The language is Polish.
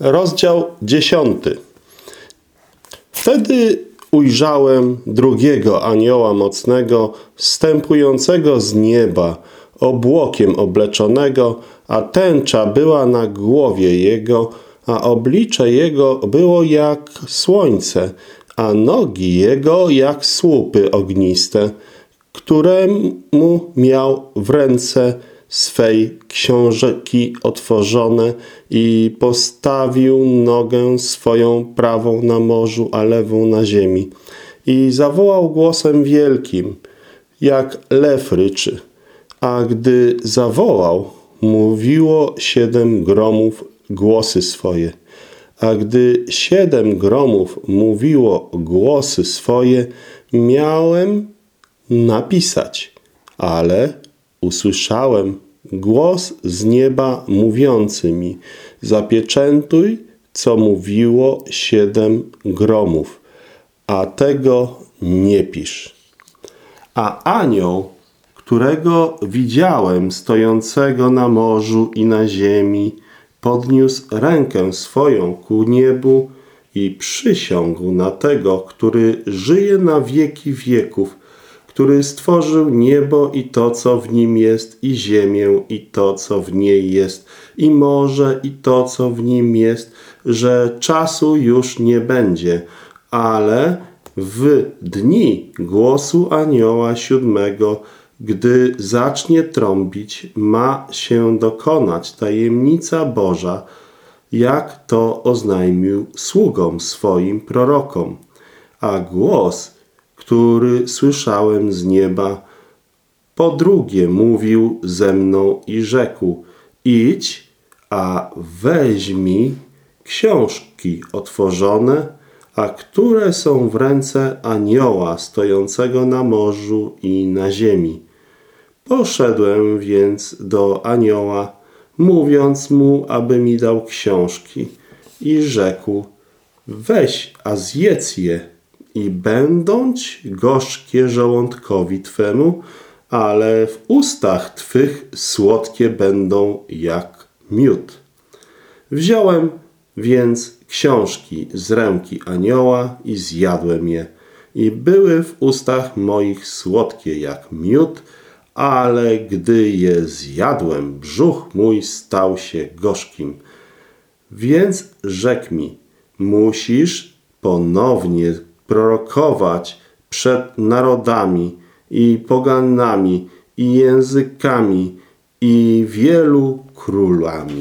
Rozdział dziesiąty. Wtedy ujrzałem drugiego anioła mocnego, wstępującego z nieba, obłokiem obleczonego, a tęcza była na głowie jego, a oblicze jego było jak słońce, a nogi jego jak słupy ogniste, któremu miał w ręce swej książki otworzone i postawił nogę swoją prawą na morzu, a lewą na ziemi. I zawołał głosem wielkim, jak lew ryczy. A gdy zawołał, mówiło siedem gromów głosy swoje. A gdy siedem gromów mówiło głosy swoje, miałem napisać, ale usłyszałem głos z nieba mówiący mi, zapieczętuj, co mówiło siedem gromów, a tego nie pisz. A anioł, którego widziałem stojącego na morzu i na ziemi, podniósł rękę swoją ku niebu i przysiągł na tego, który żyje na wieki wieków, który stworzył niebo i to, co w nim jest, i ziemię i to, co w niej jest, i morze i to, co w nim jest, że czasu już nie będzie, ale w dni głosu anioła siódmego, gdy zacznie trąbić, ma się dokonać tajemnica Boża, jak to oznajmił sługom swoim prorokom. A głos który słyszałem z nieba. Po drugie mówił ze mną i rzekł, idź, a weźmij książki otworzone, a które są w ręce anioła stojącego na morzu i na ziemi. Poszedłem więc do anioła, mówiąc mu, aby mi dał książki i rzekł, weź, a zjedz je i będąć gorzkie żołądkowi Twemu, ale w ustach Twych słodkie będą jak miód. Wziąłem więc książki z ręki anioła i zjadłem je. I były w ustach moich słodkie jak miód, ale gdy je zjadłem, brzuch mój stał się gorzkim. Więc rzekł mi, musisz ponownie prorokować przed narodami i poganami i językami i wielu królami.